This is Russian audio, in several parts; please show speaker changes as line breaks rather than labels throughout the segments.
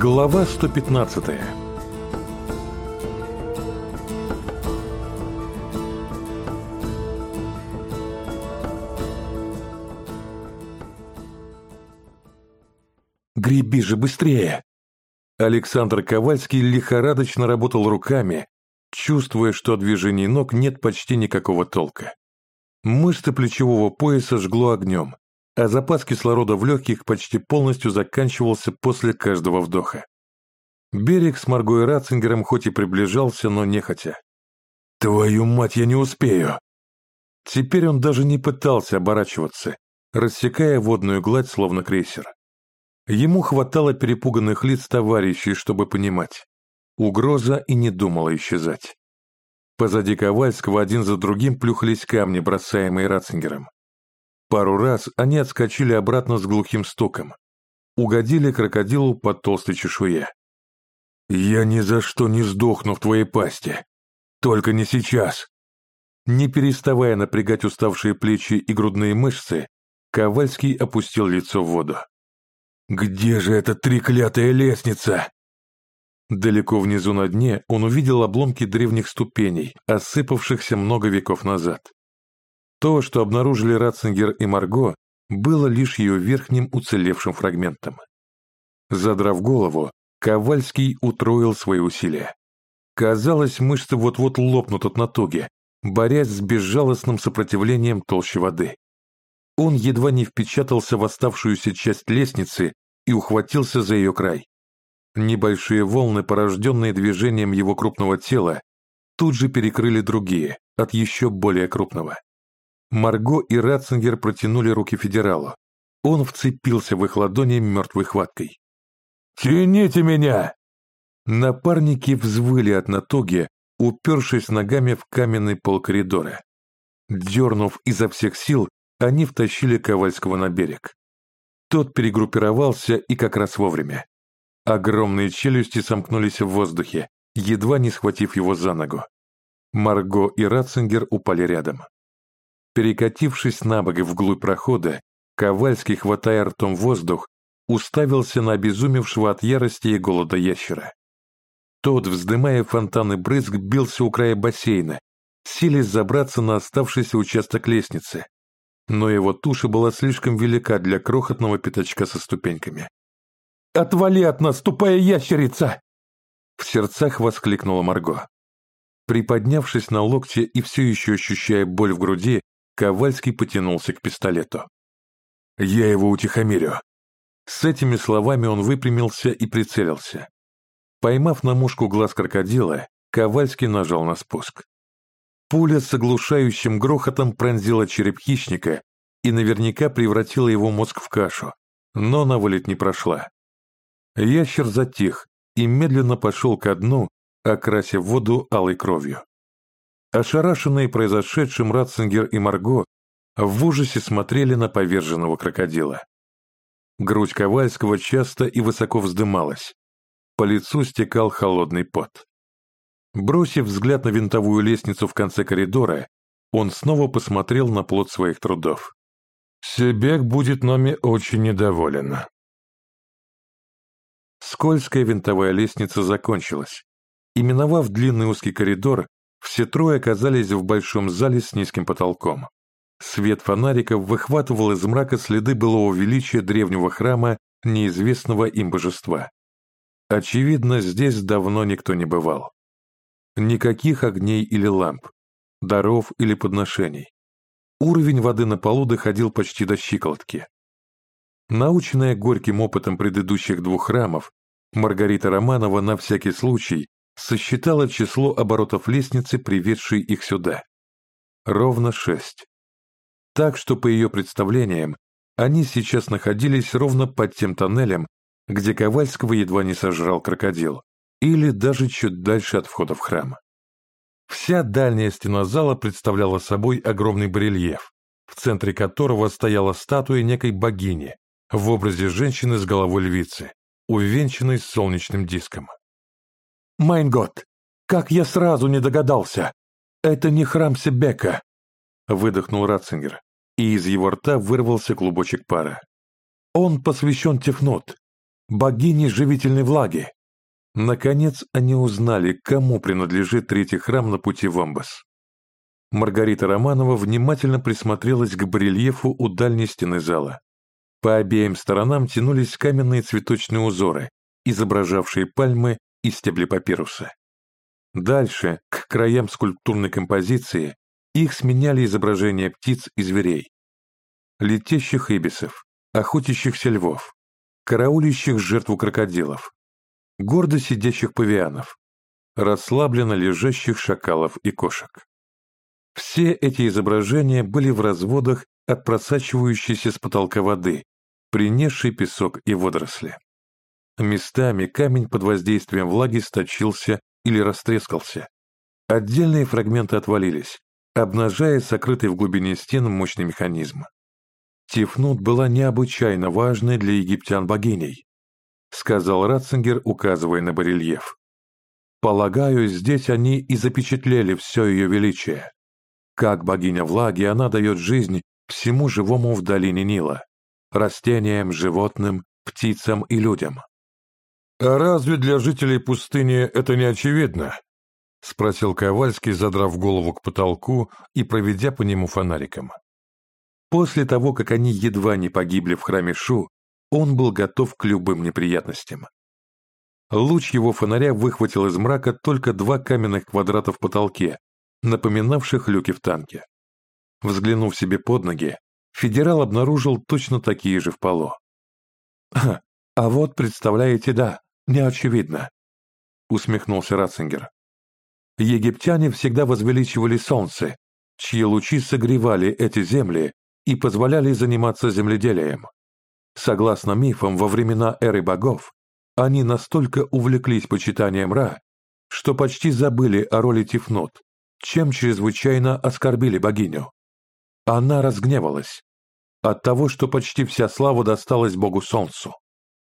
Глава 115 «Греби же быстрее!» Александр Ковальский лихорадочно работал руками, чувствуя, что от движений ног нет почти никакого толка. Мышцы плечевого пояса жгло огнем, а запас кислорода в легких почти полностью заканчивался после каждого вдоха. Берег с Марго и Ратцингером хоть и приближался, но нехотя. «Твою мать, я не успею!» Теперь он даже не пытался оборачиваться, рассекая водную гладь, словно крейсер. Ему хватало перепуганных лиц товарищей, чтобы понимать. Угроза и не думала исчезать. Позади Ковальского один за другим плюхались камни, бросаемые Ратцингером. Пару раз они отскочили обратно с глухим стуком. Угодили крокодилу под толстой чешуе. «Я ни за что не сдохну в твоей пасти. Только не сейчас!» Не переставая напрягать уставшие плечи и грудные мышцы, Ковальский опустил лицо в воду. «Где же эта треклятая лестница?» Далеко внизу на дне он увидел обломки древних ступеней, осыпавшихся много веков назад. То, что обнаружили Ратцингер и Марго, было лишь ее верхним уцелевшим фрагментом. Задрав голову, Ковальский утроил свои усилия. Казалось, мышцы вот-вот лопнут от натуги, борясь с безжалостным сопротивлением толщи воды. Он едва не впечатался в оставшуюся часть лестницы и ухватился за ее край. Небольшие волны, порожденные движением его крупного тела, тут же перекрыли другие, от еще более крупного. Марго и Ратцингер протянули руки федералу. Он вцепился в их ладони мертвой хваткой. «Тяните меня!» Напарники взвыли от натуги, упершись ногами в каменный пол коридора. Дернув изо всех сил, они втащили Ковальского на берег. Тот перегруппировался и как раз вовремя. Огромные челюсти сомкнулись в воздухе, едва не схватив его за ногу. Марго и Ратцингер упали рядом. Перекатившись на бок вглубь прохода, Ковальский, хватая ртом воздух, уставился на обезумевшего от ярости и голода ящера. Тот, вздымая фонтаны брызг, бился у края бассейна, силясь забраться на оставшийся участок лестницы, но его туша была слишком велика для крохотного пятачка со ступеньками. «Отвали от нас, тупая ящерица!» В сердцах воскликнула Марго. Приподнявшись на локте и все еще ощущая боль в груди, Ковальский потянулся к пистолету. «Я его утихомирю». С этими словами он выпрямился и прицелился. Поймав на мушку глаз крокодила, Ковальский нажал на спуск. Пуля с оглушающим грохотом пронзила череп хищника и наверняка превратила его мозг в кашу, но на вылет не прошла. Ящер затих и медленно пошел ко дну, окрасив воду алой кровью. Ошарашенные произошедшим Ратцингер и Марго в ужасе смотрели на поверженного крокодила. Грудь Ковальского часто и высоко вздымалась. По лицу стекал холодный пот. Бросив взгляд на винтовую лестницу в конце коридора, он снова посмотрел на плод своих трудов. «Себек будет нами очень недоволен». Скользкая винтовая лестница закончилась, и, миновав длинный узкий коридор, все трое оказались в большом зале с низким потолком. Свет фонариков выхватывал из мрака следы былого величия древнего храма неизвестного им божества. Очевидно, здесь давно никто не бывал. Никаких огней или ламп, даров или подношений. Уровень воды на полу доходил почти до щиколотки. Наученная горьким опытом предыдущих двух храмов, Маргарита Романова на всякий случай сосчитала число оборотов лестницы, приведшей их сюда. Ровно шесть. Так что, по ее представлениям, они сейчас находились ровно под тем тоннелем, где Ковальского едва не сожрал крокодил или даже чуть дальше от входа в храм. Вся дальняя стена зала представляла собой огромный барельеф, в центре которого стояла статуя некой богини в образе женщины с головой львицы, увенчанной солнечным диском. «Майн год! Как я сразу не догадался! Это не храм Себека!» выдохнул Ратцингер, и из его рта вырвался клубочек пара. «Он посвящен Тефнут, богини живительной влаги. Наконец они узнали, кому принадлежит третий храм на пути в Амбас. Маргарита Романова внимательно присмотрелась к барельефу у дальней стены зала. По обеим сторонам тянулись каменные цветочные узоры, изображавшие пальмы и стебли папируса. Дальше, к краям скульптурной композиции, их сменяли изображения птиц и зверей. Летящих ибисов, охотящихся львов, караулящих жертву крокодилов, гордо сидящих павианов, расслабленно лежащих шакалов и кошек. Все эти изображения были в разводах от просачивающейся с потолка воды, принесшей песок и водоросли. Местами камень под воздействием влаги сточился или растрескался. Отдельные фрагменты отвалились, обнажая сокрытый в глубине стен мощный механизм. Тифнут была необычайно важной для египтян богиней, сказал Ратцингер, указывая на барельеф. Полагаю, здесь они и запечатлели все ее величие. Как богиня влаги, она дает жизнь всему живому в долине Нила, растениям, животным, птицам и людям. «А разве для жителей пустыни это не очевидно?» — спросил Ковальский, задрав голову к потолку и проведя по нему фонариком. После того, как они едва не погибли в храме Шу, он был готов к любым неприятностям. Луч его фонаря выхватил из мрака только два каменных квадрата в потолке, напоминавших люки в танке. Взглянув себе под ноги, федерал обнаружил точно такие же в полу. «А вот, представляете, да, неочевидно», — усмехнулся Ратцингер. «Египтяне всегда возвеличивали солнце, чьи лучи согревали эти земли и позволяли заниматься земледелием. Согласно мифам, во времена эры богов они настолько увлеклись почитанием Ра, что почти забыли о роли Тифнут, чем чрезвычайно оскорбили богиню. Она разгневалась от того, что почти вся слава досталась богу Солнцу.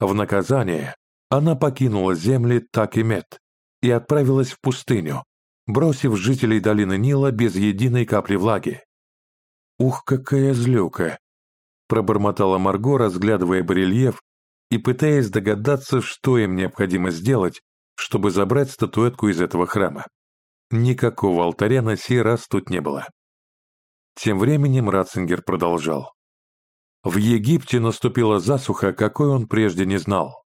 В наказание она покинула земли так и мед и отправилась в пустыню, бросив жителей долины Нила без единой капли влаги. «Ух, какая злюка!» — пробормотала Марго, разглядывая барельеф и пытаясь догадаться, что им необходимо сделать, чтобы забрать статуэтку из этого храма. Никакого алтаря на сей раз тут не было. Тем временем Ратцингер продолжал. В Египте наступила засуха, какой он прежде не знал.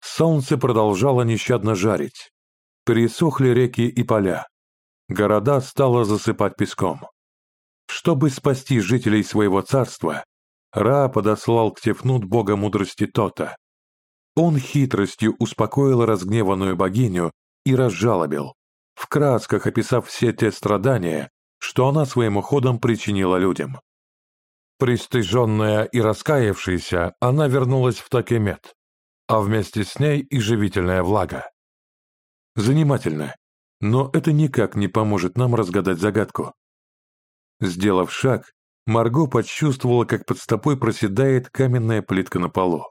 Солнце продолжало нещадно жарить. Пересохли реки и поля. Города стало засыпать песком. Чтобы спасти жителей своего царства, Ра подослал к Тефнут бога мудрости Тота. Он хитростью успокоил разгневанную богиню и разжалобил, в красках описав все те страдания, что она своим уходом причинила людям. Пристыженная и раскаявшаяся, она вернулась в Такемет, а вместе с ней и живительная влага. Занимательно, но это никак не поможет нам разгадать загадку. Сделав шаг, Марго почувствовала, как под стопой проседает каменная плитка на полу.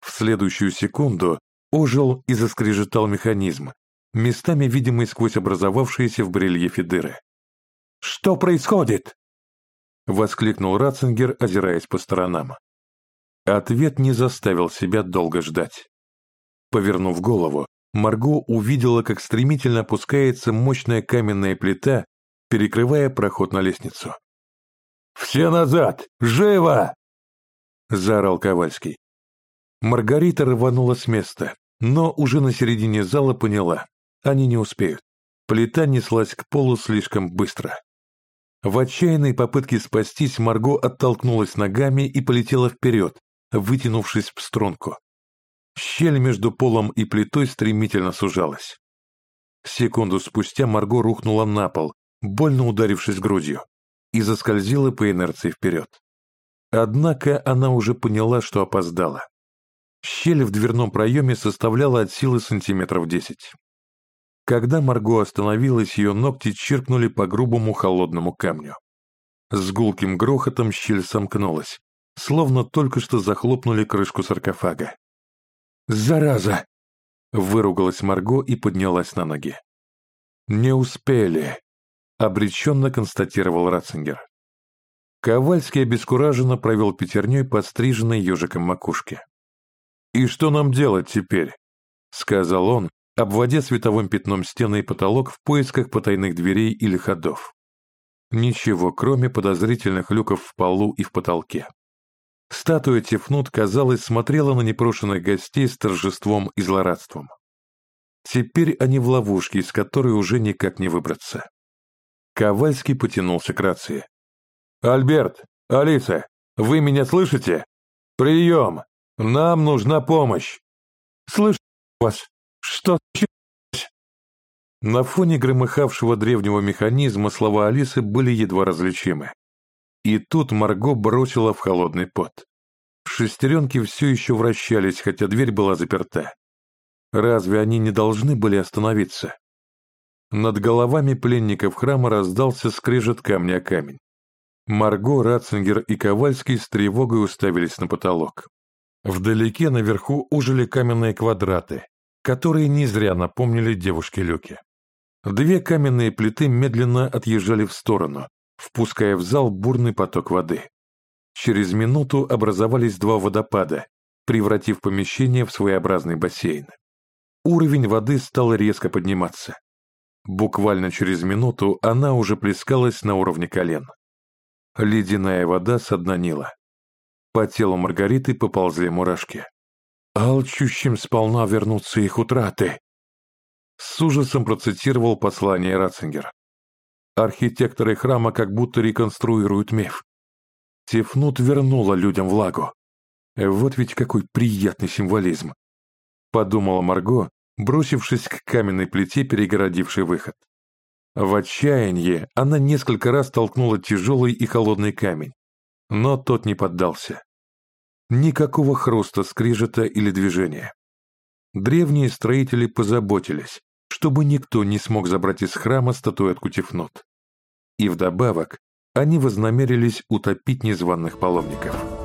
В следующую секунду ожил и заскрежетал механизм, местами видимый сквозь образовавшиеся в барельефе дыры. «Что происходит?» — воскликнул Ратцингер, озираясь по сторонам. Ответ не заставил себя долго ждать. Повернув голову, Марго увидела, как стремительно опускается мощная каменная плита перекрывая проход на лестницу. «Все назад! Живо!» — заорал Ковальский. Маргарита рванула с места, но уже на середине зала поняла, они не успеют. Плита неслась к полу слишком быстро. В отчаянной попытке спастись Марго оттолкнулась ногами и полетела вперед, вытянувшись в струнку. Щель между полом и плитой стремительно сужалась. Секунду спустя Марго рухнула на пол, больно ударившись грудью, и заскользила по инерции вперед. Однако она уже поняла, что опоздала. Щель в дверном проеме составляла от силы сантиметров десять. Когда Марго остановилась, ее ногти чиркнули по грубому холодному камню. С гулким грохотом щель сомкнулась, словно только что захлопнули крышку саркофага. «Зараза!» — выругалась Марго и поднялась на ноги. «Не успели!» обреченно констатировал Ратцингер. Ковальский обескураженно провел пятерней подстриженной ежиком макушки. «И что нам делать теперь?» — сказал он, обводя световым пятном стены и потолок в поисках потайных дверей или ходов. Ничего, кроме подозрительных люков в полу и в потолке. Статуя Тефнут, казалось, смотрела на непрошенных гостей с торжеством и злорадством. Теперь они в ловушке, из которой уже никак не выбраться. Ковальский потянулся к рации. «Альберт! Алиса! Вы меня слышите? Прием! Нам нужна помощь!» «Слышу вас! Что На фоне громыхавшего древнего механизма слова Алисы были едва различимы. И тут Марго бросила в холодный пот. Шестеренки все еще вращались, хотя дверь была заперта. Разве они не должны были остановиться? Над головами пленников храма раздался скрежет камня камень. Марго, Ратцингер и Ковальский с тревогой уставились на потолок. Вдалеке наверху ужили каменные квадраты, которые не зря напомнили девушке Люке. Две каменные плиты медленно отъезжали в сторону, впуская в зал бурный поток воды. Через минуту образовались два водопада, превратив помещение в своеобразный бассейн. Уровень воды стал резко подниматься. Буквально через минуту она уже плескалась на уровне колен. Ледяная вода соднанила. По телу Маргариты поползли мурашки. «Алчущим сполна вернутся их утраты!» С ужасом процитировал послание Ратцингер. Архитекторы храма как будто реконструируют миф. Тефнут вернула людям влагу. Вот ведь какой приятный символизм. Подумала Марго, бросившись к каменной плите, перегородившей выход. В отчаянии она несколько раз толкнула тяжелый и холодный камень, но тот не поддался. Никакого хруста, скрижета или движения. Древние строители позаботились, чтобы никто не смог забрать из храма статуэтку Тефнот. И вдобавок они вознамерились утопить незваных паломников.